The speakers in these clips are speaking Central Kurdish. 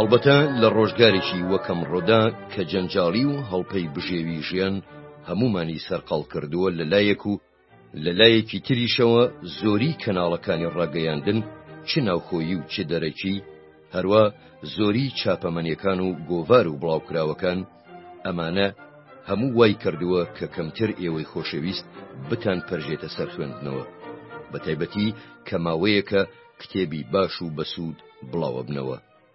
هەڵبەتە لە ڕۆژگارێکی وەکەم ڕۆدا کە جەنجاڵی و هەڵپەی بژێوی ژیان هەمومانی سەرقاڵ کردووە لە لایەک و لە لایەکی تریشەوە زۆری کەناڵەکانی ڕاگەیاندن چ ناوخۆیی و چ دەرەکی، هەروا زۆری چاپەمەنیەکان و گۆڤار و بڵاوکراوەکان، ئەمانە هەموو وای کردووە کە کەمتر ئێوەی خۆشەویست بتان پەرژێتە سەر خوێندنەوە، بەتایبەتی کە ماوەیەکە کتێبی باش و بەسوود بڵاوەبنەوە،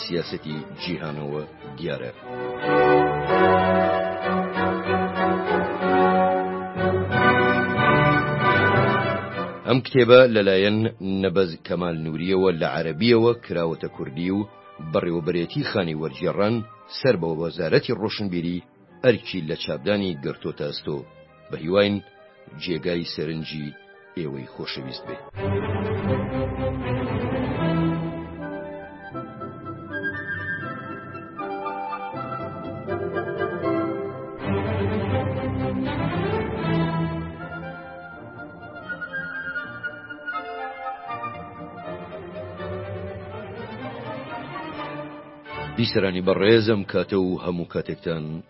سیاسەتی جیهانەوە دیارە. ئەم کتێبە لەلایەن نەبەز کەمال نووریەوە لە عەربیەوە کراوەتە کوردی و بەڕێوەبرێتی خانی وەرجێڕان سەر بە وەزارەتی ڕۆشنبیری ئەرکی لە چاپدانی گرتۆتە ئەستۆ. بە هیواین جێگای سەرنجی ئێوەی خۆشەویست بێ. بیسەرانی بەڕێزم کاتە و هەموو کاتێکتان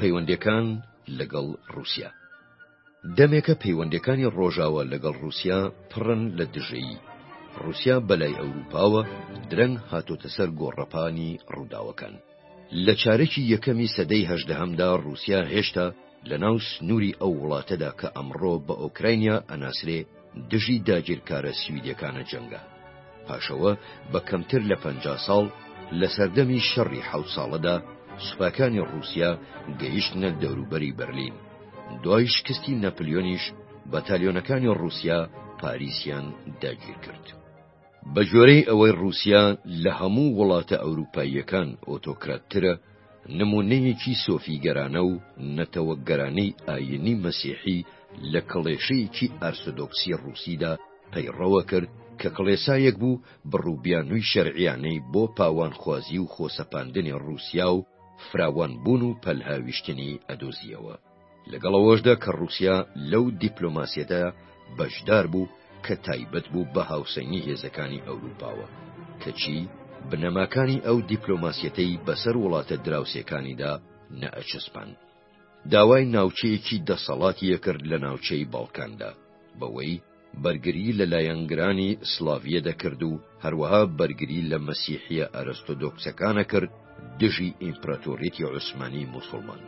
پەیوەندەکان لەگەڵ رووسیا دەمێکە پەیوەندەکانی ڕۆژاوە لەگەڵ رووسیا پڕن لە دژەیی رووسیا بەلای ئەوروپاوە درەنگ هاتۆتە سەر گۆڕەپانی ڕووداوەکان لە چارەکی یەکەمی سەدەی هەژدەهەمدا ڕووسیا هێشتا لە ناو سنووری ئەو وڵاتەدا کە ئەمڕۆ بە ئۆکراینیا ئەناسرێ دژی داگیرکارە سویدەکانە جەنگا. پاشەوە بە کەمتر لە پەنجا ساڵ، لە سەردەمی شەڕی حەوت ساڵەدا سوپاکانی ڕووسیا گەیشتنە دەوروبەری بەرلین. دوای شکستی ناپلیۆنیش بەتالیۆنەکانی ڕووسیا پاریسیان داگیر کرد. بەگوێرەی ئەوەی ڕووسیا لە هەموو وڵاتە ئەورووپاییەکان ئۆتۆکراتترە، نموونەیەکی سۆفیگەرانە و نەتەوەگەرانەی ئایینی مەسیحی لە کڵێشەیەکی ئارسۆدۆکسی ڕووسیدا پەیڕەوە کرد کە کڵێسایەک بوو بڕوبیانووی شەرعیانەی بۆ پاوانخوازی و خۆسەپاندنی ڕووسیا و فراوانبوون و پەلهاویشتنی ئەدۆزییەوە. لەگەڵ ئەوەشدا کە ڕووسیا لەو دیپلۆماسیەتە بەشدار بوو کە تایبەت بوو بە هاوسەنگی هێزەکانی ئەوروپاوە، کەچی بنەماکانی ئەو دیپلۆماسیەتەی بەسەر وڵاتە دراوسێکانیدا نەئەچەسپاند. داوای ناوچەیەکی دەسەڵاتیەکرد لە ناوچەی بەڵکاندا، بەوەی، بەرگری لە لایەنگرانی سلاڤیە دەکرد و هەروەها بەرگری لە مەسیحییە ئەرستۆدۆکسەکانە کرد دژی ئیمپراتۆریەتی عوسمانی موسڵمان.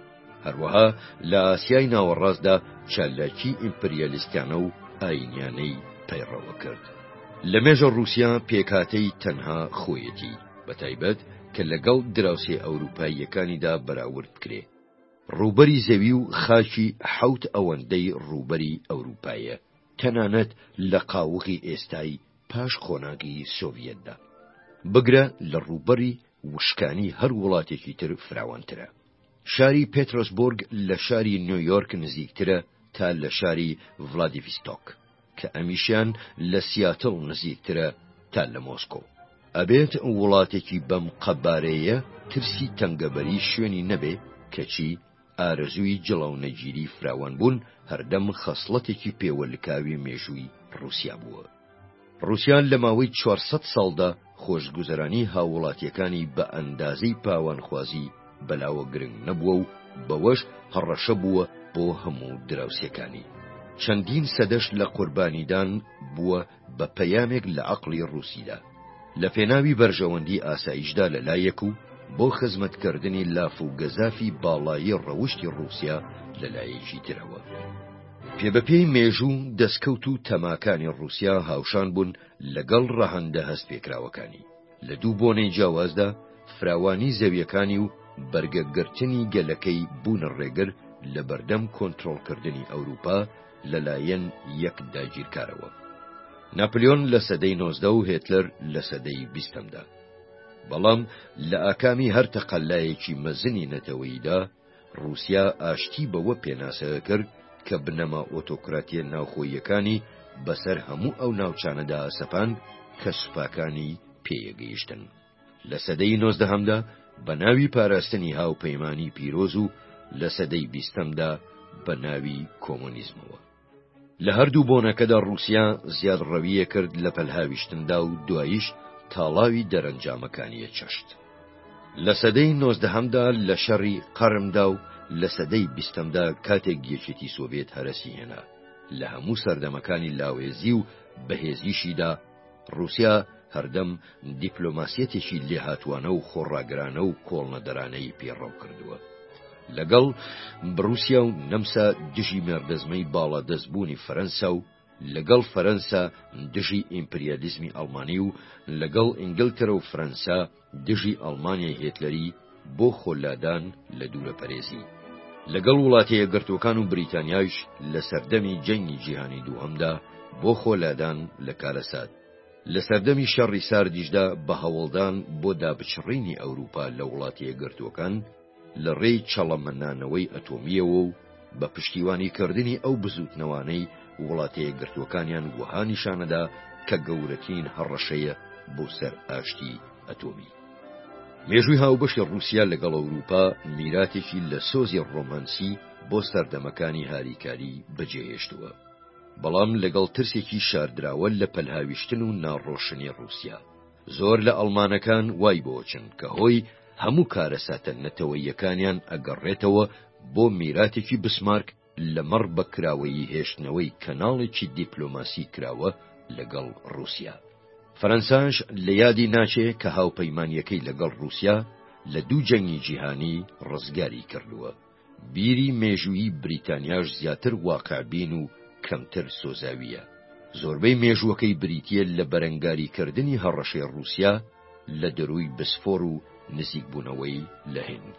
هەروەها لە ئاسیای ناوەڕاستدا چالاکی ئیمپریالیستانە و ئاینیانەی پەیڕەوە کرد. لە مێژە ڕووسیا پێکهاتەی تەنها خۆیەتی، بەتایبەت کە لەگەڵ دراوسێ ئەورووپاییەکانیدا بەراورد بکرێ. ڕووبەری زەوی و خاکی حەوت ئەوەندەی ڕووبەری ئەورووپایە، تەنانەت لە قاوغی ئێستای پاش قۆناغی سۆڤیەتدا. بگرە لە ڕووبەری وشکانی هەر وڵاتێکی تر فراوانترە. شاری پێترۆسبۆرگ لە شاری نیۆیۆرک نزیکترە تا لە شاری ڤلادیڤستۆک. کە ئەمیشیان لە سیاتڵ نزیکترە تا لە مۆسکۆ. ئەبێت وڵاتێکی بەم قەبارەیە ترسی تەنگەبەری شوێنی نەبێ، کەچی ئارەزووی جڵەونەگیری فراوانبوون هەردەم خەسڵەتێکی پێوە لکاوی مێژووی ڕووسیا بووە. ڕووسیا لە ماوەی چوار سەد ساڵدا، خۆشگوزەرانی هاووڵاتییەکانی بە ئەندازەی پاوانخوازی بەلاوە گرنگ نەبووە و بەوەش هەڕەشە بووە بۆ هەموو دراوسێکانی. چەندین سەدەش لە قوربانیدان بووە بە پەیامێک لە عەقڵی ڕووسیدا. لە پێناوی بەرژەوەندی ئاسایشدا لە لایەک و بۆ خزمەتکردنی لاف و گەزافی باڵایی ڕەوشتی ڕووسیا لە لایەکی ترەوە. پێبەپێی مێژوو، دەسکەوت و تەماکانی ڕووسیا هاوشان بوون لەگەڵ ڕەهەندە هەستپێکراوەکانی، لە دوو بۆنەی جیاوازدا، فراوانی زەوییەکانی و بەرگەگرتنی گەلەکەی بوونە ڕێگر لە بەردەم کۆنترۆڵکردنی ئەوروپا لەلایەن یەک داگیرکارەوە. ناپلیۆن لە سەدەی نۆزدە و هێتلەر لە سەدەی بیستەمدا. بەڵام لە ئاکامی هەر تەقەلایەکی مەزنی نەتەوەییدا، ڕووسیا ئاشتی بەوە پێناسەکرد کە بنەما ئۆتۆکراتییە ناوخۆییەکانی بەسەر هەموو ئەو ناوچانەدا سەپاند کە سوپاکانی پێیەگەیشتن. لە سەدەی نۆزدەهەمدا بە ناوی پاراستنی هاوپەیمانیی پیرۆز و لە سەدەی بیستەمدا بە ناوی کۆمۆنیزمەوە. لە هەردوو بۆنەکەدا ڕووسیا زیادڕەوییە کرد لە پەلهاویشتندا و دواییش تاڵاوی دەرەنجامەکانیە چەشت. لە سەدەی نۆزدەهەمدا لە شەڕی قەرمدا و لە سەدەی بیستەمدا کاتێک یەکێتی سۆڤێت هەرەسی هێنا، لە هەموو سەردەمەکانی لاوێزی و بەهێزیشیدا، ڕووسیا هەردەم دیپلۆماسیەتێکی لێهاتووانە و خۆڕاگرانە و کۆڵنەدەرانەی پێڕەو کردووە. لەگەڵ بڕوسیا و نەمسا دژی مێردەزمەی باڵادەستبوونی فەرەنسا و لەگەڵ فەرەنسا دژی ئیمپریالیزمی ئەڵمانی و لەگەڵ ئینگلتەرە و فرەنسا دژی ئەڵمانیای هێتلەری بۆ خۆلادان لە دوورەپەرێزی. لەگەڵ وڵاتەیەکگرتووەکان و بریتانیایش لە سەردەمی جەنگی جیهانی دووهەمدا بۆ خۆلادان لە کارەسات. لە سەردەمی شەڕی ساردیشدا بە هەوڵدان بۆ دابچڕینی ئەوروپا لە وڵاتەیەکگرتووەکان، لە ڕێی چەڵەمەنانەوەی ئەتۆمییەوە و بە پشتیوانی کردنی ئەو بزووتنەوانەی وڵاتە یەکگرتووەکانیان وەها نیشانەدا کە گەورەترین هەڕەشەیە بۆ سەر ئاشتیی ئەتۆمی. مێژووی هاوبەشی ڕووسیا لەگەڵ ئەورووپا میراتێکی لە سۆزی ڕۆمانسی بۆ سەردەمەکانی هاریکاری بەجێ هێشتووە، بەڵام لەگەڵ ترسێکی شاردراوە لە پەلهاویشتن و ناڕۆشنی ڕووسیا. زۆر لە ئەڵمانەکان وای بۆ چن کە هۆی هەموو کارەساتە نەتەوەییەکانیان ئەگەڕێتەوە بۆ میراتێکی بسمارک لەمەڕ بە کراوەیی هێشتنەوەی کەناڵێکی دیپلۆماسی کراوە لەگەڵ ڕووسیا. فەرەنساش لە یادی ناچێ کە هاوپەیمانییەکەی لەگەڵ ڕووسیا لە دوو جەنگی جیهانی ڕزگاری کردووە. بیری مێژوویی بریتانیاش زیاتر واقعبین و کەمتر سۆزاوییە. زۆربەی مێژووەکەی بریتییە لە بەرەنگاریکردنی هەڕەشەی ڕووسیا لە دەرووی بسفۆر و نزیکبوونەوەی لە هند.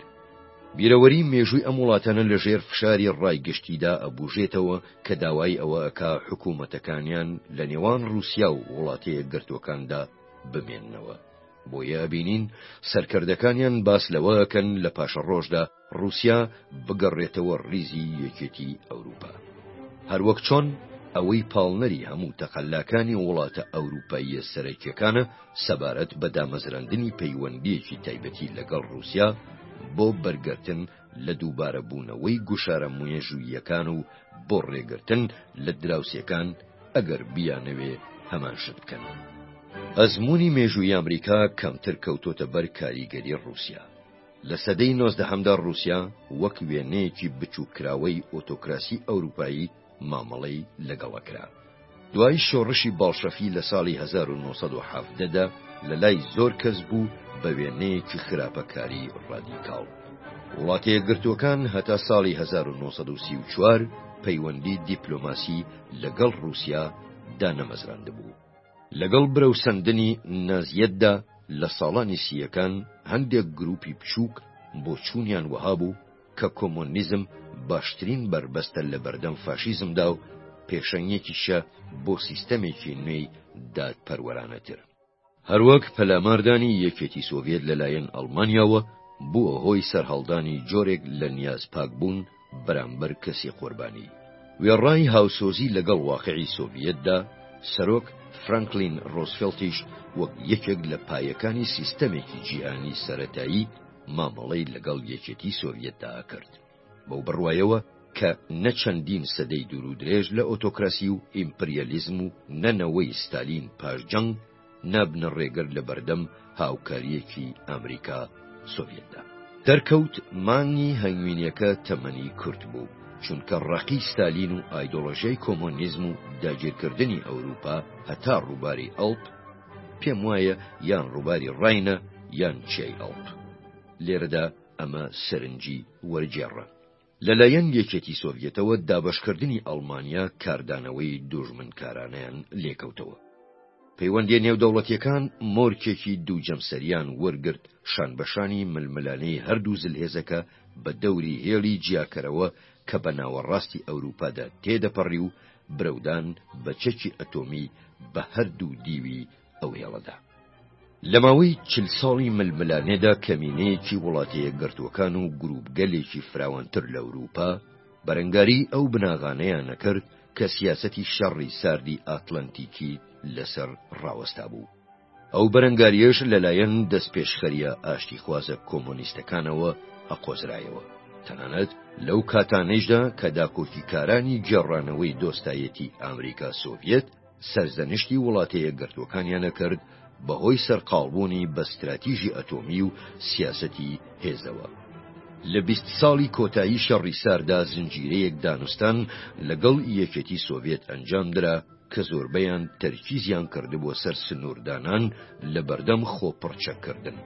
بیرەوەریی مێژووی ئەم وڵاتانە لە ژێر فشاری ڕای گشتیدا ئەبووژێتەوە کە داوای ئەوە ئەکا حکوومەتەکانیان لە نێوان ڕووسیا و وڵاتەیەکگرتووەکاندا بمێننەوە. بۆیە ئەبینین سەرکردەکانیان باس لەوە ئەکەن لە پاشەڕۆژدا، ڕوسیا بگەڕێتەوە ڕیزی یەکێتی ئەوروپا. هەروەک چۆن ئەوەی پاڵنەری هەموو تەقەلاکانی وڵاتە ئەوروپاییە سەرەکیەکانە سەبارەت بە دامەزراندنی پەیوەندیەکی تایبەتی لەگەڵ ڕوسیا بۆ بەرگەرتن لە دووبارە بوونەوەی گوشارە موێژووییەکان و بۆ ڕێگرتن لە دراوسێکان ئەگەر بیانەوێ هەمان شت بکەن. ئەزموونی مێژووی ئەمریکا کەمتر کەوتۆتە بەر کاریگەری ڕوسیا. لە سەدەی نۆزدەهەمدا ڕووسیا وەک وێنەیەکی بچووککراوەی ئۆتۆکراسی ئەورووپایی مامەڵەی لەگەڵە کرا. دوای شۆڕشی باڵشەفی لە ساڵی هەزار و نۆ سەد و حەڤدە دا لە لای زۆر کەس بوو بە وێنەیەکی خراپەکاری ڕادیکاڵ. وڵاتەیەکگرتووەکان هەتا ساڵی هەزار و نۆ سەد و سی و چوار پەیوەندی دیپلۆماسی لەگەڵ ڕووسیا دانەمەزراندبوو. لەگەڵ برەوسەندنی نازیەتدا لە ساڵانی سییەکان هەندێک گرووپی بچووک بۆچوونیان وەها بوو کە کۆمۆنیزم باشترین بەربەستە لە بەردەم فاشیزمدا و پێشەنگێکیشە بۆ سیستەمێکی نوێی دادپەروەرانەتر. هەروەک پەلاماردانی یەکێتی سۆڤیەت لەلایەن ئەڵمانیاوە بووە هۆی سەرهەڵدانی جۆرێک لە نیازپاکبوون بەرامبەر کەسی قۆربانی وێڕای هاوسۆزی لەگەڵ واقعی سۆڤیەتدا، سەرۆک فرانکلین ڕۆزفێڵتیش وەک یەکێک لە پایەکانی سیستەمێکی جیهانی سەرەتایی مامەڵەی لەگەڵ یەکێتی سۆڤیەتدا ئەکرد، بەو بڕوایەوە کە نە چەندین سەدەی دوورودرێژ لە ئۆتۆکراسی و ئیمپریالیزم و نە نەوەی ستالین پاش جەنگ، نابنە ڕێگەر لە بەردەم هاوکارییەکی ئامریکا سۆڤیەتدا. دەرکەوت مانگی هەنگوینیەکە تەمەنی کورت بوو، چونکە ڕەقی ستالین و ئایدۆلۆژیای کۆمۆنیزم و داگیرکردنی ئەوروپا هەتا ڕووباری ئەڵپ، پێم وایە یان ڕووباری ڕاینە یان چیای ئەڵپ، لێرەدا ئەمە سەرنجی وەرگێڕە. لەلایەن یەکێتی سۆڤیەتەوە دابەشکردنی ئەڵمانیا کاردانەوەی دوژمنکارانەیان لێکەوتەوە. پەیوەندیە نێودەوڵەتیەکان مۆرکێکی دوو جەمسەریان وەرگرت شانبەشانی ململانێی هەردوو زلهێزەکە بە دەوری هێڵی جیاکەرەوە کە بە ناوەڕاستی ئەوروپادا تێدەپەڕی و برەودان بە چەکی ئەتۆمی بە هەردوو دیوی ئەو هێڵەدا. لە ماوەی چل ساڵی ململانێدا کەمینەیەکی وڵاتەیەکگرتووەکان و گرووپگەلێکی فراوانتر لە ئورووپا بەرەنگاریی ئەو بناغانەیان نەکرد کە سیاسەتی شەڕی ساردی ئاتلەنتیکی لەسەر ڕاوەستابوو. ئەو بەرەنگارییەش لەلایەن دەستپێشخەرییە ئاشتیخوازە کۆمۆنیستەکانەوە ئەقۆزرایەوە، تەنانەت لەو کاتانەیشدا کە داکۆکیکارانی گێڕانەوەی دۆستایەتیی ئامریکا-سۆڤیەت، سەرزەنشتی وڵاتەیەکگرتووەکانیانە کرد بەهۆی سەرقاڵبوونی بە ستراتیژی ئەتۆمی و سیاسەتی هێزەوە. لە بیست ساڵی کۆتایی شەڕی سارددا زنجیرەیەک دانوستان لەگەڵ یەکێتی سۆڤێت ئەنجامدرا کە زۆربەیان تەرکیزیان کردبووە سەر سنووردانان لەبەردەم خۆپڕچەککردن.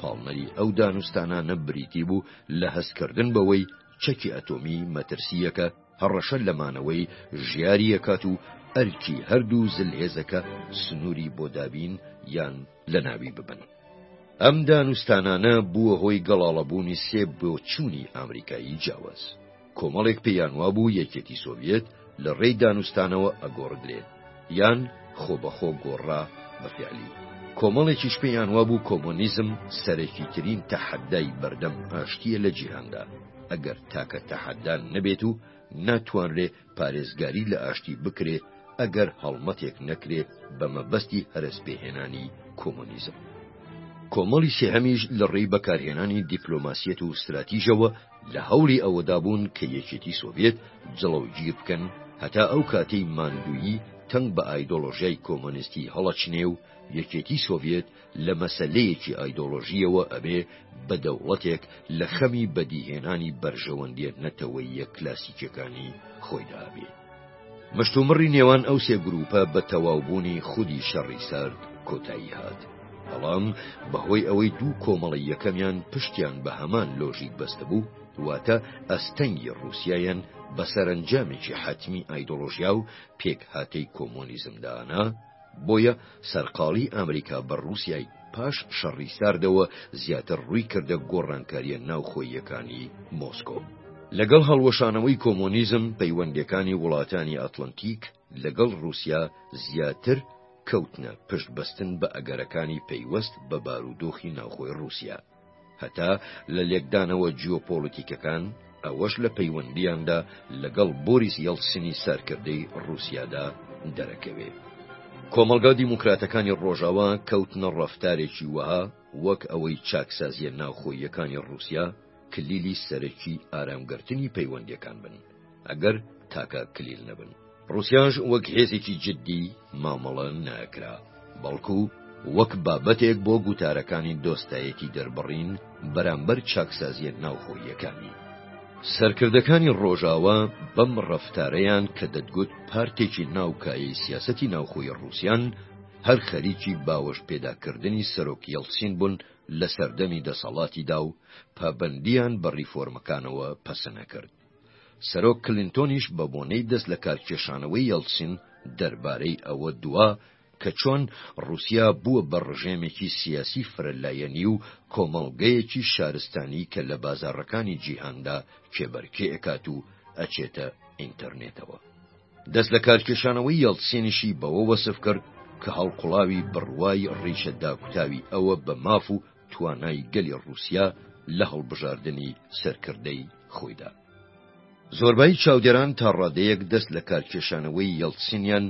پاڵنەری ئەو دانوستانانە بریتی بوو لە هەستکردن بەوەی چەکی ئەتۆمی مەترسییەکە، هەڕەشە لە مانەوەی ژیاری ئەکات و ئەرکی هەردوو زلهێزەکە سنووری بۆ دابین یان لە ناوی ببەن. ئەم دانوستانانە بووە هۆی گەڵاڵەبوونی سێ بۆچوونی ئامریکایی جیاواز. کۆمەڵێک پێیان وابوو یەکێتی سۆڤیەت لە ڕێی دانوستانەوە ئەگۆڕدرێت، یان خۆبەخۆ گۆڕرا بە فیعلی. کۆمەڵێکیش پێیان وابوو کۆمۆنیزم سەرەکیترین تەحەدای بەردەم ئاشتییە لە جیهاندا، ئەگەر تاکە تەحەدا نەبێت و ناتوانرێ پارێزگاری لە ئاشتی بکرێ ئەگەر هەڵمەتێک نەکرێ بە مەبەستی هەرەسپێهێنانی کۆمۆنیزم. کۆمەڵی سێهەمیش لە ڕێی بەکارهێنانی دیپلۆماسیەت و ستراتیژەوە، لە هەوڵی ئەوەدا بوون کە یەکێتی سۆڤیەت جڵەوگیر بکەن هەتا ئەو کاتەی ماندوویی تەنگ بە ئایدۆلۆژیای کۆمۆنیستی هەڵەچنێ و یەکێتی سۆڤیەت لە مەسەلەیەکی ئایدۆلۆژییەوە ئەبێ بە دەوڵەتێک لە خەمی بەدیهێنانی بەرژەوەندییە نەتەوەییە کلاسیکیەکانی خۆیدا بێ. مشتومڕی نێوان ئەو سێ گرووپە بە تەواوبوونی خودی شەڕی سارد کۆتایی هات، بەڵام بەهۆی ئەوەی دوو کۆمەڵەی یەکەمیان پشتیان بە هەمان لۆژیک بەستبوو، واتە ئەستەنگی ڕووسیایان بە سەرەنجامێکی حەتمی ئایدۆڵۆژیا و پێکهاتەی کۆمۆنیزم دانا، بۆیە سەرقاڵی ئامریکا بە ڕووسیای پاش شەڕی ساردەوە زیاتر ڕووی کردە گۆڕانکاریە ناوخۆییەکانی مۆسکۆ. لەگەڵ هەڵوەشانەوەی کۆمۆنیزم پەیوەندێکانی وڵاتانی ئاتلەنتیک لەگەڵ ڕووسیا زیاتر کەوتنە پشت بەستن بە ئەگەرەکانی پەیوەست بە بارودۆخی ناوخۆی ڕووسیا. هەتا لە لێکدانەوە جیۆپۆڵیتیکەکان، ئەوەش لە پەیوەندییاندا لەگەڵ بۆریس یەڵتسنی سەرکردەی ڕووسیادا دەرەکەوێ. کۆمەڵگا دیموکراتەکانی ڕۆژاوا کەوتنە ڕەفتارێکی وەها وەک ئەوەی چاکسازییە ناوخۆییەکانی ڕووسیا کلیلی سەرەکی ئارامگرتنی پەیوەندییەکان بن. ئەگەر تاکە کلیل نەبن ڕوسیاش وەک هێزێکی جددی مامەڵە ناکرا بەڵکو وەک بابەتێک بۆ گوتارەکانی دۆستایەتی دەربڕین بەرامبەر چاکسازیە ناوخۆیەکانی سەرکردەکانی ڕۆژاوا بەم ڕفتارەیان کە دەتگوت پارتێکی ناوکایی سیاسەتی ناوخۆی ڕوسیان هەر خەریکی باوەش پێداکردنی سەرۆک یەڵسین بوون لە سەردەمی دەسەڵاتیدا و پابندیان بە ڕیفۆرمەکانەوە پەسەنەکرد سەرۆک کلینتۆنیش بە بۆنەی دەست لە کار کێشانەوەی یەڵتسین دەربارەی ئەوە دوا کە چۆن ڕووسیا بووە بە ڕژێمێکی سیاسی فرە لایەنی و کۆمەڵگەیەکی شارستانی کە لە بازاڕەکانی جیهاندا کێبەرکێ ئەکات و ئەچێتە ئینتەرنێتەوە. دەست لە کار کێشانەوەی یەڵتسینیشی بەوە وەسف کرد کە هەڵقوڵاوی بڕوای ڕیشە داکوتاوی ئەوە بە ماف و توانای گەلی ڕووسیا لە هەڵبژاردنی سەرکردەی خۆیدا. زۆربایی چاودێران تا ڕادەیەک دەست لە کارکێشانەوەی یەڵتسینیان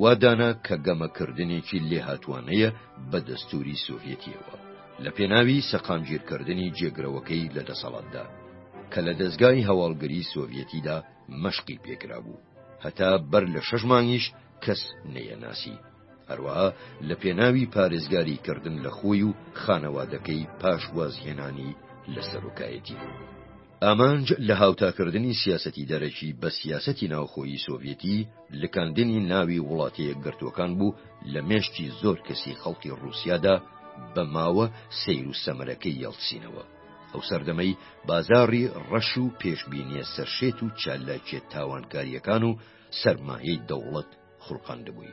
وا دانا کە گەمەکردنێکی لێهاتووانەیە بە دەستووری سۆڤیەتییەوە لە پێناوی سەقامگیرکردنی جێگرەوەکەی لە دەسەڵاتدا، کە لە دەزگای هەواڵگری سۆڤیەتیدا مەشقی پێکرابوو، هەتا بەر لە شەش مانگیش کەس نەیەناسی. هەروەها لە پێناوی پارێزگاری کردن لە خۆی و خانەوادەکەی پاش وازهێنانی لە سەرۆکایەتی. ئامانج لە هاوتاکردنی سیاسەتی دەرەکی بە سیاسەتی ناوخۆیی سۆڤیەتی لکاندنی ناوی وڵاتەیەکگرتووەکان بوو لە مێشکی زۆر کەسی خەڵکی ڕووسیادا بە ماوە سەیر و سەمەرەکەی یەڵتسینەوە ئەو سەردەمەی بازاڕی ڕەش و پێشبینیە سەرشێت و چالاکیە تاوانکاریەکان و سەرمایەی دەوڵەت خوڵقاندبووی،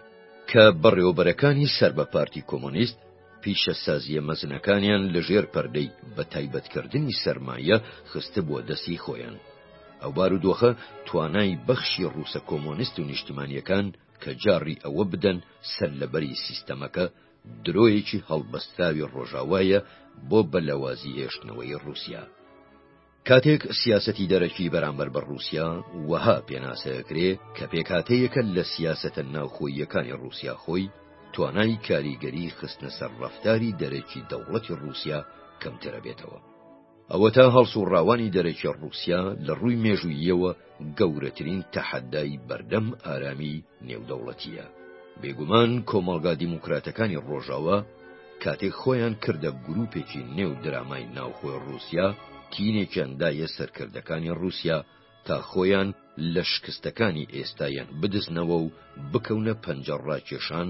کە بەڕێوەبەرەکانی سەر بە پارتی کۆمۆنیست پیشەسازییە مەزنەکانیان لە ژێر پەردەی بە تایبەتکردنی سەرمایە خستبووە دەستی خۆیان. ئەو بارودۆخە توانای بەخشی ڕووسە کۆمۆنیست و نیشتمانییەکان کە جاڕی ئەوە بدەن سەرلەبەری سیستەمەکە، درۆیەکی هەڵبەستراوی ڕۆژاوایە بۆ بەلاوازی هێشتنەوەی ڕووسیا. کاتێک سیاسەتی دەرەکی بەرامبەر بە ڕووسیا وەها پێناسە ئەکرێ کە پێکهاتەیەکە لە سیاسەتە ناوخۆییەکانی ڕووسیا خۆی توانای کاریگەری خستنە سەر ڕەفتاری دەرەکی دەوڵەتی ڕووسیا کەمتر ئەبێتەوە. ئەوەتا هەڵسوڕاوانی دەرەکی ڕووسیا لە ڕووی مێژووییەوە، گەورەترین تەحەدای بەردەم ئارامی نێودەوڵەتییە. بێگومان کۆمەڵگا دیموکراتەکانی ڕۆژاوا کاتێک خۆیان کردە گروپێکی نێو درامای ناوخۆی ڕووسیا، تینێکیان دایە سەرکردەکانی ڕووسیا تا خۆیان لە شکستەکانی ئێستایان بدزنەوە و بکەونە پەنجە ڕاکێشان،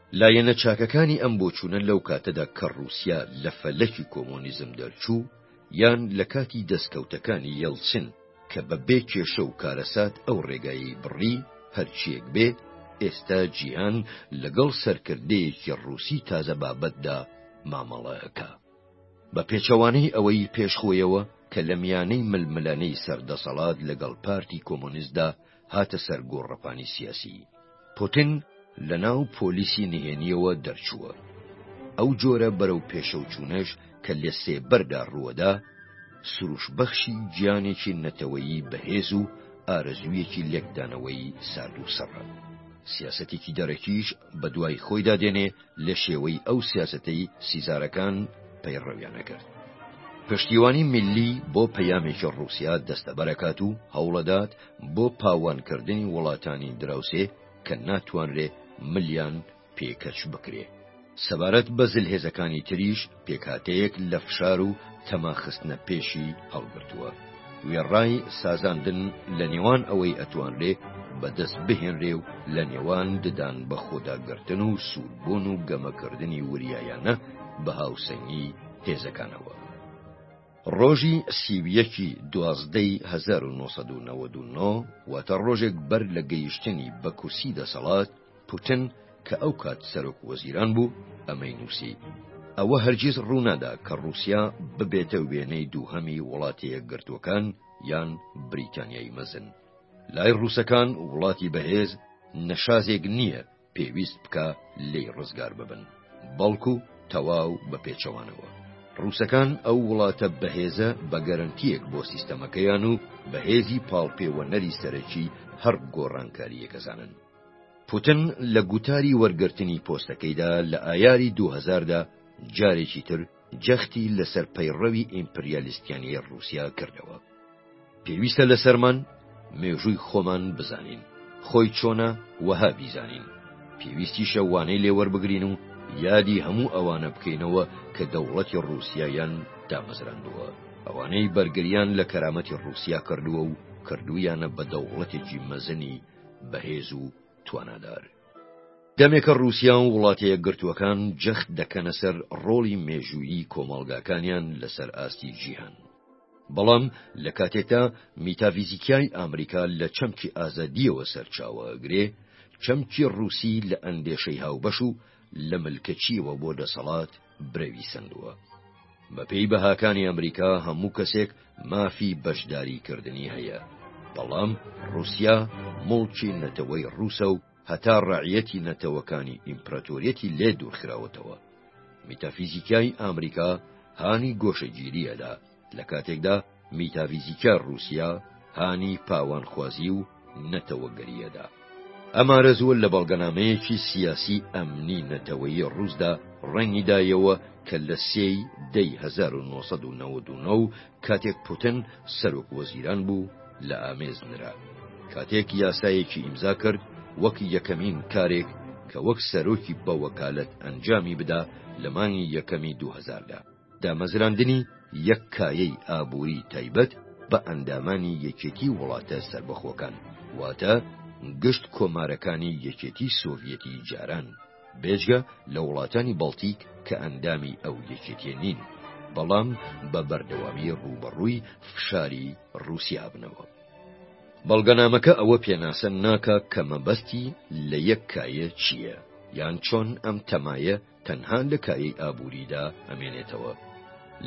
لایەنە چاکەکانی ئەم بۆچوونە لەو کاتەدا کە ڕووسیا لە فەلەکی کۆمۆنیزم دەرچوو، یان لە کاتی دەستکەوتەکانی یەڵتسن کە بە بێ کێشە و کارەسات ئەو ڕێگایەی بڕی، هەرچییەک بێ، ئێستا جیهان لەگەڵ سەرکردەیەکی ڕووسی تازە بابەتدا مامەڵە ئەکا. بە پێچەوانەی ئەوەی پێش خۆیەوە کە لە میانەی ململانێی سەر دەسەڵات لەگەڵ پارتی کۆمۆنیستدا هاتە سەر گۆڕەپانی سیاسی. پوتین لە ناو پۆلیسی نهێنییەوە دەرچووە. ئەو جۆرە بەرەو پێشەوچوونەش کە لە سێبەردا ڕووەدا، سروشبەخشی گیانێکی نەتەوەیی بەهێز و ئارەزوویەکی لێکدانەوەی ساردوسڕە. سیاسەتێکی دەرەکیش بەدوای خۆیدا دێنێ لە شێوەی ئەو سیاسەتەی سیزارەکان پەیڕەویان ئەکرد. پشتیوانی میللی بۆ پەیامێکی ڕووسیا دەستەبەر ئەکات و هەوڵئەدات بۆ پاوانکردنی وڵاتانی دراوسێ کە ناتوانرێ ملیان پێ کەچ بکرێ. سەبارەت بە زلهێزەکانی تریش، پێکهاتەیەک لە فشار و تەمە خستنە پێشی هەڵگرتووە وێڕای سازاندن لە نێوان ئەوەی ئەتوانرێ بەدەست بهێنرێ و لە نێوان ددان بە خۆداگرتن و سووربوون و گەمەکردنی وریایانە بە هاوسەنگی هێزەکانەوە. ڕۆژی سی و یەکی دوازدەی هەزار و نۆ سەد و نەوەد و نۆ واتە ڕۆژێک بەر لە گەیشتنی بە کورسی دەسەڵات، پوتن کە ئەو کات سەرۆک وەزیران بوو ئەمەی نووسی، ئەوە هەرگیز ڕوونادا کە ڕووسیا ببێتە وێنەی دووهەمی وڵاتەیەکگرتووەکان یان بریتانیای مەزن. لای ڕووسەکان وڵاتی بەهێز نەشازێک نییە پێویست بکا لێی ڕزگار ببن، بەڵکو تەواو بە پێچەوانەوە. ڕووسەکان ئەو وڵاتە بەهێزە بە گەرەنتییەک بۆ سیستەمەکەیان و بەهێزی پاڵپێوەنەری سەرەکی هەر گۆڕانکارییەک ئەزانن. پوتن لە گوتاری وەرگرتنی پۆستەکەیدا لە ئایاری دوو هەزار دا جارێکی تر جەختی لەسەر پەیڕەوی ئیمپریالیستیانی ڕووسیا کردەوە. پێویستە لەسەرمان، مێژووی خۆمان، بزانین، خۆی چۆنە، وەها بیزانین. پێویستیشە وانەی لێ وەربگرین و یادی هەموو ئەوانە بکەینەوە کە دەوڵەتی ڕووسیایان دامەزراندووە، ئەوانەی بەرگریان لە کەرامەتی ڕووسیا کردووە و کردوویانە بە دەوڵەتێکی مەزنی بەهێز و توانادار. دەمێکە ڕووسیا و وڵاتە یەکگرتووەکان جەخت دەکەنە سەر ڕۆڵی مێژوویی کۆمەڵگاکانیان لەسەر ئاستی جیهان. بەڵام لە کاتێکدا میتافیزیکیای ئامریکا لە چەمکی ئازادییەوە سەرچاوە ئەگرێ، چەمکی ڕووسی لە ئەندێشەی هاوبەش و لە ملکەچییەوە بۆ دەسەڵات، برەوی سەندووە. بەپێی بەهاکانی ئەمریکا هەموو کەسێک مافی بەشداری کردنی هەیە. بەڵام ڕوسیا مڵکی نەتەوەی ڕوسە و هەتا ڕعەتی نەتەوەکانی ئیمپراتۆریەتی لێ دوورخراوەتەوە. میتافیزیکای ئامریکا هانی گۆشەگیریە لە لە کاتێکدا میتافیزیکا ڕووسیا هانی پاوانخوازی و نەتەوەگەرییەدا. ئەم ئارەزووە لە بەڵگەنامەیەکی سیاسی ئەمنی نەتەوەیی ڕووسدا ڕەنگی دایەوە کە لە سێ ی دە ی هەزار و نۆ سەد و نەوەد و نۆ و کاتێک پوتن سەرۆک وەزیران بوو لە ئامێز نرا کاتێک یاسایەکی ئیمزا کرد وەک یەکەمین کارێک کە وەک سەرۆکی بە وەکالەت ئەنجامی بدا لە مانگی یەکەمی دوو هەزار دا. دامەزراندنی یەک کایەی ئابووری تایبەت بە ئەندامانی یەکێتی وڵاتە سەربەخۆکان، واتە گشت کۆمارەکانی یەکێتی سۆڤیەتی جاران، بێجگە لە وڵاتانی بەڵتیک کە ئەندامی ئەو یەکێتیە نین، بەڵام بە بەردەوامی ڕووبەڕووی فشاری ڕووسیا ئەبنەوە. بەڵگەنامەکە ئەوە پێناسە ناکا کە مەبەستی لە یەک کایە چیە یان چۆن ئەم تەمایە، تەنها لە کایەی ئابووریدا ئەمێنێتەوە.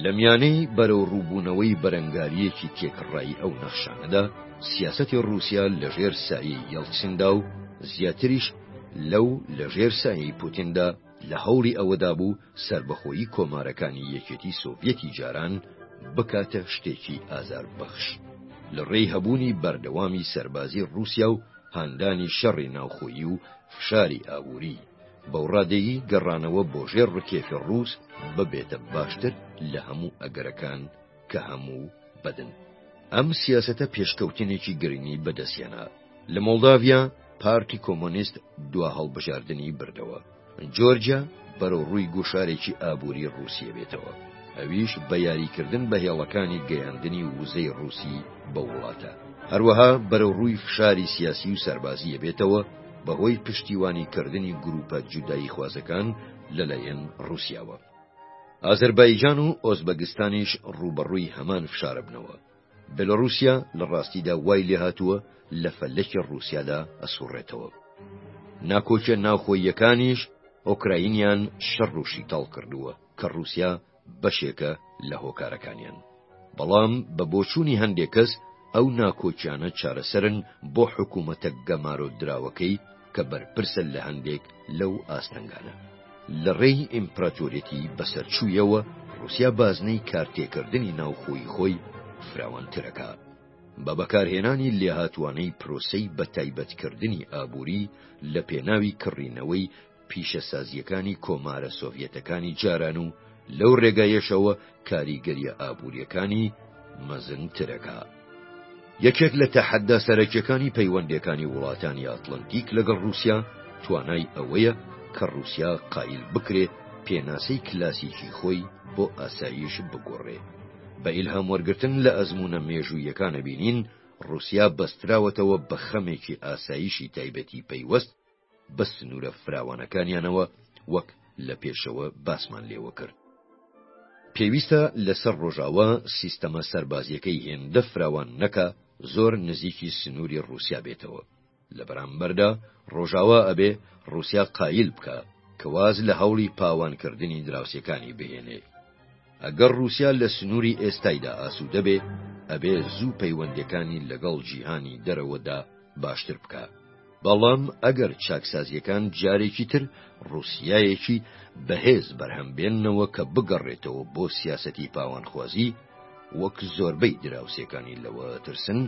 لە میانەی بەرەوڕووبوونەوەی بەرەنگارییەکی تێکڕایی ئەو نەخشانەدا، سیاسەتی ڕووسیا لە ژێر سایەی یەڵتسیندا و زیاتریش لەو لە ژێر سایەی پوتیندا لە هەوڵی ئەوەدا بوو سەربەخۆیی کۆمارەکانی یەکێتی سۆڤیەتی جاران بکاتە شتێکی ئازاربەخش لە ڕێی هەبوونی بەردەوامی سەربازی ڕووسیا و هاندانی شەڕی ناوخۆیی و فشاری ئابووری. بەو ڕادەیەی گەڕانەوە بۆ ژێر ڕکێفی ڕووس ببێتە باشتر لە هەموو ئەگەرەکان کە هەموو بەدن. ئەم سیاسەتە پێشکەوتنێکی گرنگی بەدەستهێنا. لە مۆڵداڤیا پارتی کۆمۆنیست دوا هەڵبژاردنی بردەوە جۆرجیا بەرەو ڕووی گوشارێکی ئابووری ڕووسیە بێتەوە، ئەویش بە یاریکردن بە هێڵەکانی گەیاندنی وزەی ڕووسی بەو وڵاتە، هەروەها بەرەو ڕووی فشاری سیاسی و سەربازییە بێتەوە، بەهۆی پشتیوانی کردنی گروپە جوداییخوازەکان لەلایەن ڕوسیاوە. ئازەربایجان و ئۆزبەگستانیش ڕووبەڕووی هەمان فشارەبنەوە. بێلۆڕوسیا لە ڕاستیدا وای لێهاتووە لە فەلەکی ڕوسیادا ئەسوڕێتەوە. ناکۆکیە ناوخۆییەکانیش ئۆکراینیان شەڕ و شیتاڵ کردووە کە ڕوسیا بەشێکە لە هۆکارەکانیان، بەڵام بە بۆچوونی هەندێک کەس ئەو ناکۆکیانە چارەسەرن بۆ حکوومەتە گەمارۆ دراوەکەی کە بەرپرسە لە هەندێک لەو ئاستەنگانە. لە ڕێی ئیمپراتۆریەتی بەسەرچوویەوە ڕووسیا بازنەی کارتێکردنی ناوخۆیی خۆی فراوانتر ئەکا بە بەکارهێنانی لێهاتووانەی پرۆسەی بەتایبەتکردنی ئابووری لە پێناوی کڕینەوەی پیشەسازییەکانی کۆمارە سۆڤیەتەکانی جاران و لەو ڕێگایەشەوە کاریگەرییە ئابوورییەکانی مەزنترەکا. یەکێک لە تەحەدا سەرەکییەکانی پەیوەندییەکانی وڵاتانی ئاتلەنتیک لەگەڵ ڕووسیا توانای ئەوەیە کە ڕووسیا قایل بکرێ پێناسەی کلاسیکی خۆی بۆ ئاساییش بگۆڕێ. بە ئیلهام وەرگرتن لە ئەزموونە مێژووییەکان ئەبینین ڕووسیا بەستراوەتەوە بە خەمێکی ئاساییشی تایبەتی پەیوەست بە سنوورە فراوانەکانیانەوە وەک لە پێشەوە باسمان لێوە کرد. پێویستە لەسەر ڕۆژاوا سیستەمە سەربازیەکەی هێندە فراوان نەکا زۆر نزیکی سنووری ڕووسیا بێتەوە. لە بەرامبەردا ڕۆژاوا ئەبێ ڕووسیا قایل بکا کە واز لە هەوڵی پاوانکردنی دراوسێکانی بهێنێ. ئەگەر ڕوسیا لە سنوری ئێستایدا ئاسودە بێ، ئەبێ زوو پەیوەندیەکانی لەگەڵ جیهانی دەرەوەدا باشتر بکا، بەڵام ئەگەر چاکسازیەکان جارێکی تر ڕوسیایەکی بەهێز بەرهەم بێننەوە کە بگەڕێتەوە بۆ سیاسەتی پاوانخوازی وەک زۆربەی دراوسێکانی لەوە ئەترسن،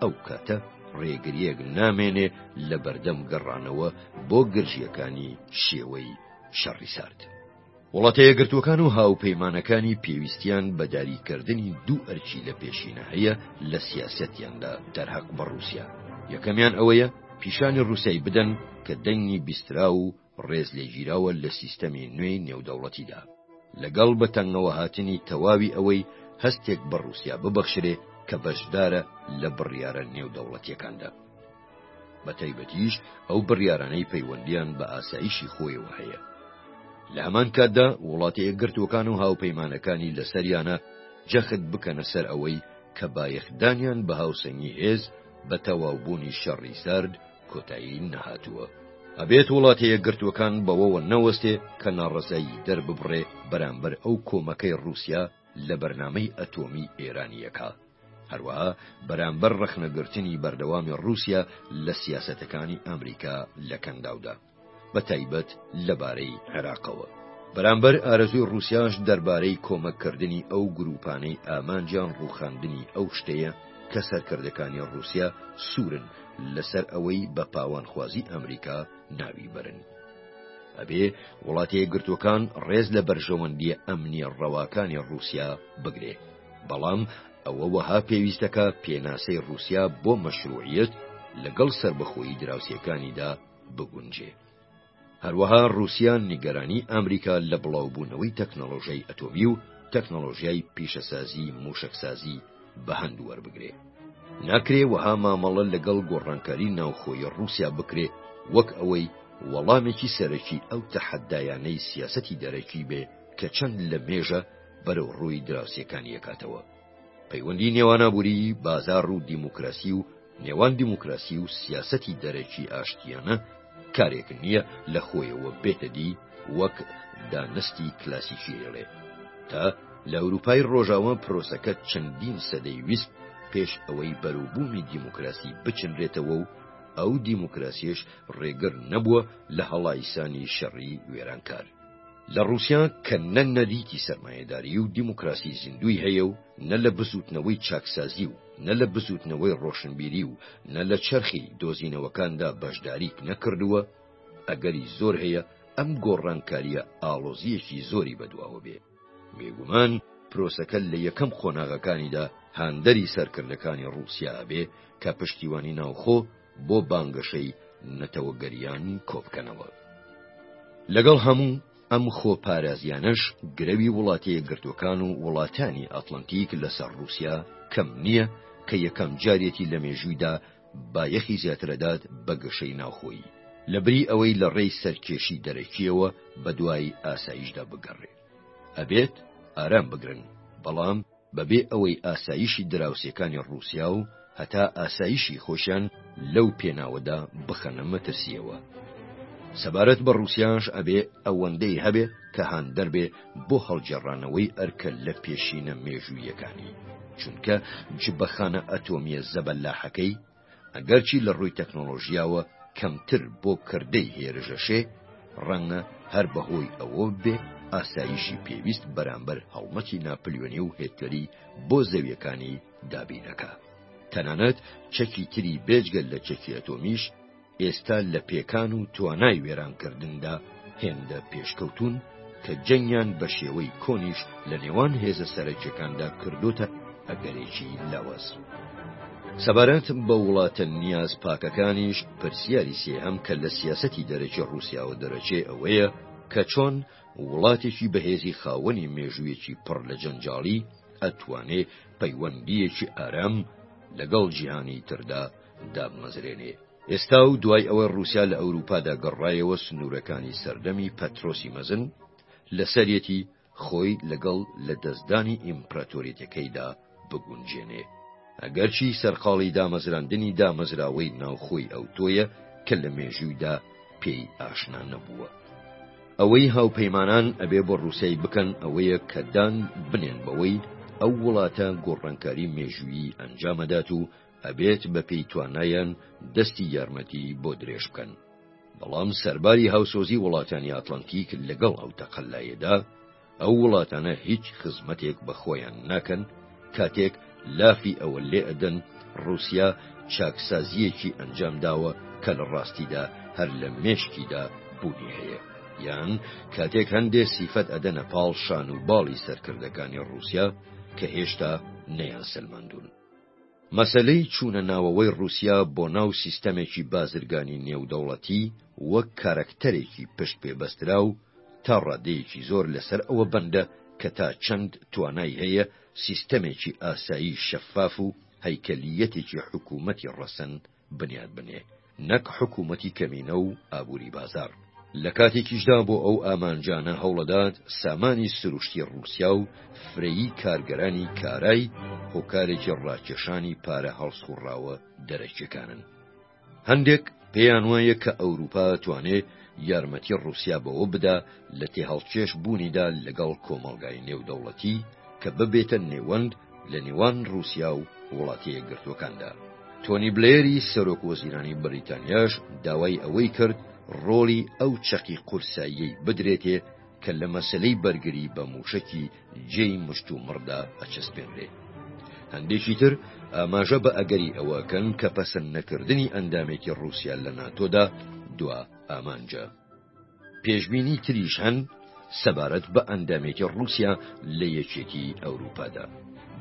ئەو کاتە ڕێگریەک نامێنێ لەبەردەم گەڕانەوە بۆ گرژیەکانی شێوەی شەڕی سارد. وڵاتەیەکگرتووەکان و هاوپەیمانەکانی پێویستیان بە داریکردنی دوو ئەرکی لە پێشینە هەیە لە سیاسەتیاندا دەرهەق بە ڕووسیا یەکەمیان ئەوەیە پیشانی ڕووسای بدەن کە دەنگی بیسترا و ڕێز لێگیراوە لە سیستەمی نوێی نێودەوڵەتیدا لەگەڵ بە تەنگەوە هاتنی تەواوی ئەوەی هەستێک بە ڕووسیا ببەخشرێ کە بەشدارە لە بڕیارە نێودەوڵەتیەکاندا. بە تایبەتیش ئەو بڕیارانەی پەیوەندیان بە ئاسایشی خۆیەوە هەیە لە هەمان کاتدا وڵاتە یەکگرتوەکان و هاوپەیمانەکانی لەسەریانە جەخت بکەنە سەر ئەوەی کە بایەخدانیان بە هاوسەنگی هێز بە تەواوبوونی شەڕی سارد کۆتایی نەهاتووە ئەبێت وڵاتە یەکگرتوەکان بەوەوە نەوەستێ کە ناڕزایی دەرببڕێ بەرامبەر ئەو کۆمەکەی ڕوسیا لە بەرنامەی ئەتۆمی ئێرانیەکە. هەروەها بەرامبەر ڕەخنەگرتنی بەردەوامی ڕووسیا لە سیاسەتەکانی ئەمریکا لە کەنداودا، بە تایبەت لەبارەی عێراقەوە. بەرامبەر ئارەزووی ڕووسیاش دەربارەی کۆمەککردنی ئەو گرووپانەی ئامانجیان ڕووخاندنی ئەو شتەیە کە سەرکردەکانی ڕووسیا سوورن لەسەر ئەوەی بە پاوانخوازی ئەمریکا ناوی بەرن. ئەبێ وڵاتە یەکگرتووەکان ڕێز لە بەرژەوەندییە ئەمنییە ڕەواکانی ڕووسیا بگرێ. بەڵام ئەوە وەها پێویستەکە پێناسەی ڕوسیا بۆ مەشروعیت لەگەڵ سربەخۆیی دراوسێکانیدا بگونجێ. هەروەها ڕوسیا نیگەرانی ئەمریکا لە بڵاوبوونەوەی تەکنەلۆژیای ئەتۆمی و تەکنەلۆژیای پیشەسازی موشەکسازی بەهەند وەربگرێ. ناکرێ وەها مامەڵە لەگەڵ گۆڕانکاری ناوخۆی ڕوسیا بکرێ وەک ئەوەی وەڵامێکی سەرەکی ئەو تەحەدایانەی سیاسەتی دەرەکی بێ کە چەند لە مێژە بەرەو ڕووی دراوسێکانی ئەکاتەوە. پەیوەندی نێوان ئابووری، بازاڕ و دیموکراسی و نێوان دیموکراسی و سیاسەتی دەرەکی ئاشتییانە کارێک نییە لە خۆیەوە بێتە دی وەک دانستی کلاسیکی ئێڵێ. تا لە ئەورووپای ڕۆژاوا پرۆسەکە چەندین سەدەی ویست پێش ئەوەی بەرەو بوومی دیموکراسی بچنرێتەوە و ئەو دیموکراسیەش ڕێگر نەبووە لە هەڵایسانی شەڕی وێرانکار. لە ڕووسیا کە نە نەریتی سەرمایەداریی و دیموکراسیی زیندووی هەیە و نە لە بزووتنەوەی چاکسازی و نە لە بزووتنەوەی ڕۆشنبیری و نە لە چەرخی دۆزینەوەکاندا بەشداریی نەکردووە، ئەگەری زۆر هەیە ئەم گۆڕانکارییە ئاڵۆزییەکی زۆری بەدواوە بێ. بێگومان پرۆسەکە لە یەکەم قۆناغەکانیدا هاندەری سەرکردەکانی ڕووسیا ئەبێ کە پشتیوانی ناوخۆ بۆ بانگەشەی نەتەوەگەریانی کۆبکەنەوە لەگەڵ هەموو ئەم خۆ پارازیانەش گرەوی وڵاتەیە گرتوەکان و وڵاتانی ئەتلەنتیک لەسەر رووسیا کەم نییە کە یەکەم جارێتی لە مێژوویدا بایەخی زیاترەدات بە گەشەی ناوخۆیی لە بری ئەوەی لە ڕێی سەرکێشی دەرەکیەوە بە دوای ئاساییشدا بگەڕێ ئەبێت ئارام بگرن بەڵام بەبێ ئەوەی ئاسایشی دراوسێکانی ڕووسیا و هەتا ئاسایشی خۆشیان لەو پێناوەدا بخەنە مەترسییەوە. سەبارەت بە ڕووسیاش ئەبێ ئەوەندەی هەبێ کە هاندەر بێ بۆ هەڵگێڕانەوەی ئەرکە لە پێشینە مێژووییەکانی، چونکە جبەخانە ئەتۆمییە زەبەلاحەکەی ئەگەرچی لە ڕووی تەکنۆلۆژیاوە کەمتر بۆ کردەی هێرشەشێ، ڕەنگە هەر بەهۆی ئەوە بێ ئاسایشی پێویست بەرامبەر هەڵمەتی ناپلیۆنی و هێتلەری بۆ زەویەکانی دابینەکا. تەنانەت چەکی تری بێجگە لە چەکی ئەتۆمیش، ئێستا لە پێکان و توانای وێرانکردندا هێندە پێشکەوتوون کە جەنگیان بە شێوەی کۆنیش لە نێوان هێزە سەرەکیەکاندا کردوتە ئەگەرێکی لاواز. سەبارەت بە وڵاتە نیاز پاکەکانیش پرسیاری سێهەم کە لە سیاسەتی دەرەکی ڕوسیاوە دەرەچێ ئەوەیە کە چۆن وڵاتێکی بەهێزی خاوەنی مێژوویەکی پڕ لە جەنجاڵی ئەتوانێ پەیوەندیەکی ئارام لەگەڵ جیهانی تردا دابمەزرێنێ. ئێستا و دوای ئەوەی ڕووسیا لە ئەورووپادا گەڕایەوە سنوورەکانی سەردەمی پەترۆسی مەزن لەسەرێتی خۆی لەگەڵ لە دەستدانی ئیمپراتۆریەتەکەیدا بگونجێنێ. ئەگەرچی سەرقاڵی دامەزراندنی دامەزراوەی ناوخۆی ئەوتۆیە کە لە مێژوویدا پێی ئاشنا نەبووە. ئەوەی هاوپەیمانان ئەبێ بۆ ڕووسای بکەن ئەوەیە کە دان بنێن بەوەی ئەو وڵاتە گۆڕانکاری مێژوویی ئەنجامەدات و ئەبێت بەپێی توانایان دەستی یارمەتی بۆ درێژ بکەن. بەڵام سەرباری هاوسۆزی وڵاتانی ئاتلانتیک لەگەڵ ئەو تەقەلایەدا، ئەو وڵاتانە هیچ خزمەتێک بە خۆیان ناکەن، کاتێک لافی ئەوە لێ ئەدەن ڕووسیا چاکسازییەکی ئەنجام داوە کە لە ڕاستیدا هەر لە مێشکیدا بوونی هەیە، یان کاتێک هەندێ سیفەت ئەدەنە پاڵ شان و باڵی سەرکردەکانی ڕووسیا کە هێشتا نەیانسەلماندوون. مەسەلەی چوونە ناوەوەی ڕووسیا بۆ ناو سیستەمێکی بازرگانی نێودەوڵەتی وەک کارەکتەرێکی پشت پێ بەستراو تا ڕادەیەکی زۆر لەسەر ئەوە بەندە کە تا چەند توانای هەیە سیستەمێکی ئاسایی شەفاف و هەیکەلییەتێکی حکوومەتی ڕەسەن بنیات بنێ نەک حکوومەتی کەمینە و ئابووری بازاڕ. لە کاتێکیشدا بۆ ئەو ئامانجانە هەوڵەدات سامانی سروشتی ڕووسیا و فرەیی کارگەرانی کارای هۆکارێکی ڕاکێشانی پارە هەڵسووڕاوە دەرەکیەکانن. هەندێک پێیان وایە کە ئەوروپا توانێ یارمەتی ڕووسیا بەوە بدا لە تێهەڵکێش بوونیدا لەگەڵ کۆمەڵگای نێودەوڵەتی کە ببێتە نێوەند لە نێوان ڕووسیا و وڵاتە یەکگرتووەکاندا. تۆنی بلێری سەرۆک وەزیرانی بەریتانیاش داوای ئەوەی کرد ڕۆڵی ئەو چەقی قورساییەی بدرێتێ کە لە مەسەلەی بەرگری بە مووشەکی جێی مشتومڕدا ئەچەسپێنرێ. هەندێکی تر ئاماژە بە ئەگەری ئەوە ئەکەن کە پەسەندنەکردنی ئەندامێتی ڕووسیا لە ناتۆدا دوا ئامانجە. پێشبینی تریش هەن سەبارەت بە ئەندامێتی ڕوسیا لە یەکێتی ئەوروپادا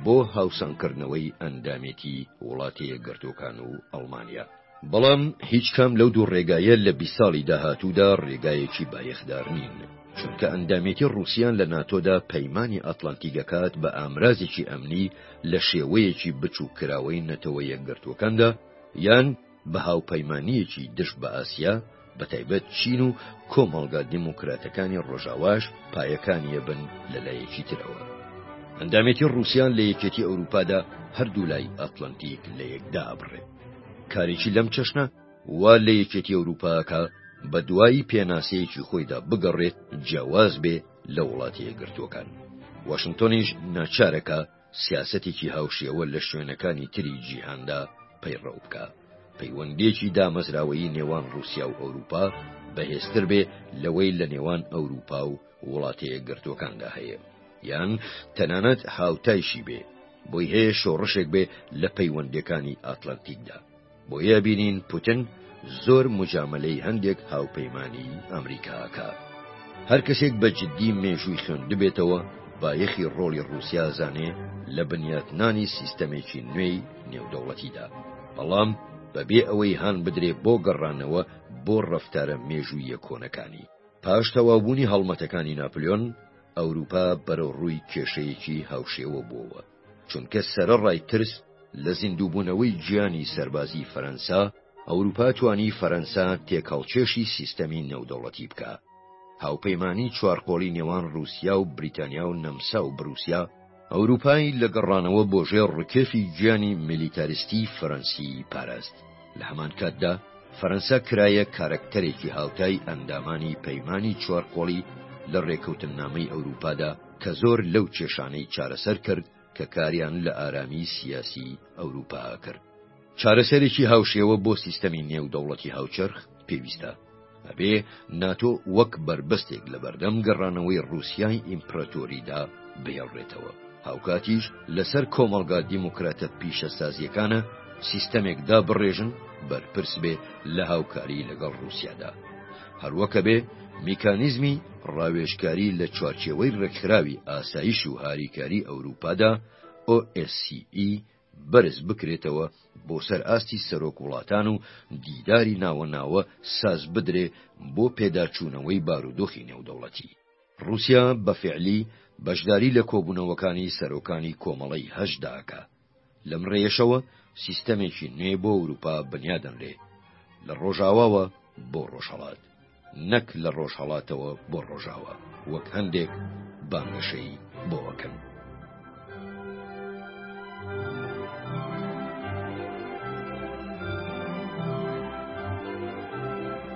بۆ هاوسانکردنەوەی ئەندامێتی وڵاتەیە گرتوەکان و ئەڵمانیا بەڵام هیچ کام لەو دوو ڕێگایە لە بی ساڵی داهاتوودا ڕێگایەکی بایەخدار نین چونکە ئەندامێتی ڕوسیان لە ناتۆدا پەیمانانی ئەتلانتی دەکات بە ئامرازێکی ئەمنی لە شێوەیەکی بچووک کراوەی نەتەوە یەکگرتووەکاندا یان بە هاوپەیمانییەکی دژ بە ئاسیا، بەتایبەت چین و کۆمەڵگا دیموکراتەکانی ڕۆژاواش پایەکانی ئەبن لە لایەکی ترەوە. ئەندامێتی ڕووسیا لە یەکێتی ئەوروپادا هەردوو لای ئاتلەنتیک لە یەک دابڕێ. کارێکی لەم چەشنە وا لە یەکێتی ئەوروپا ئەکا بە دوای پێناسەیەکی خۆیدا بگەڕێ جیاواز بێ لە وڵاتە یەکگرتووەکان. واشنتۆنیش ناچار ئەکا سیاسەتێکی هاوشێوە لە شوێنەکانی تری جیهاندا پەیڕەو بکا، پەیوەندییەکی دامەزراوەیی نێوان ڕووسیا و ئەورووپا بەهێزتر بێ لەوەی لە نێوان ئەورووپا و وڵاتە یەکگرتووەکاندا هەیە، یان تەنانەت هاوتایشی بێ، بۆی هەیە شۆڕشێک بێ لە پەیوەندییەکانی ئاتلانتیکدا. بۆیە بینین پوتن زۆر موجامەلەی هەندێک هاوپەیمانی ئەمریکاکە. هەر کەسێک بە جدی مێژووی خوێندبێتەوە بایەخی ڕۆڵی ڕووسیا زانێ لە بنیاتنانی سیستەمێکی نوێی نێودەوڵەتیدا. بەڵام بەبێ ئەوەی هان بدرێ بۆ گەڕانەوە بۆ ڕەفتارە مێژوویە کۆنەکانی. پاش تەواوبوونی هەڵمەتەکانی ناپلیۆن، ئەوروپا بەرەوڕووی کێشەیەکی هاوشێوە بۆوە. چونکە سەرەڕای ترس لە زیندووبوونەوەی گیانی سەربازی فەرەنسا، ئەوروپا توانی فەرەنسا تێکهەڵکێشی سیستەمی نێودەوڵەتی بکا. هاوپەیمانی چوارقۆڵی نێوان ڕووسیا و بریتانیا و نەمسا و بروسیا، ئەوروپای لە گەڕانەوە بۆ ژێر ڕکێفی گیانی میلیتاریستی فەرەنسی پاراست. لە هەمان کاتدا، فەرەنسا کرایە کارەکتەرێکی هاوتای ئەندامانی پەیمانی چوارقۆڵی لە ڕێکەوتننامەی ئەوروپادا، کە زۆر لەو کێشانەی چارەسەر کرد کە کاریان لە ئارامی سیاسی ئەوروپا کرد. چارەسەرێکی هاوشێوە بۆ سیستەمی نێودەوڵەتی هاوچەرخ پێویستە. ئەبێ ناتۆ وەک بەربەستێک لەبەردەم گەڕانەوەی ڕووسیای ئیمپراتۆریدا بهێڵرێتەوە. هاوکاتیش لەسەر کۆمەڵگا دیموکراتە پیشەسازییەکانە سیستەمێک دابڕێژن بەرپرس بێ لە هاوکاری لەگەڵ ڕووسیادا. هەروەکەبێ میکانیزمی ڕاوێژکاری لە چوارچێوەی ڕێکخراوی ئاسایش و هاریکاری ئەوروپادا، OSCE، بەرز بکرێتەوە بۆ سەر ئاستی سەرۆک وڵاتان و دیداری ناوە ناوە ساز بدرێ بۆ پێداچوونەوەی بارودۆخی نێودەوڵەتی. ڕووسیا بە فیعلی بەشداری لە کۆبوونەوەکانی سەرۆکانی کۆمەڵەی هەشت داکا. لەم ڕێیەشەوە سیستەمێکی نوێ بۆ ئەوروپا بنیا دەنرێ، لە ڕۆژاواوە بۆ ڕۆژهەڵات، نەک لە ڕۆژهەڵاتەوە بۆ ڕۆژاوا، وەک هەندێک بانگەشەی بۆ ئەکەن.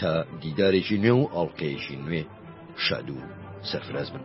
تا دیدارێکی نوێ و ئاڵلقەیەکی نوێ شاد و سەرفراز بن.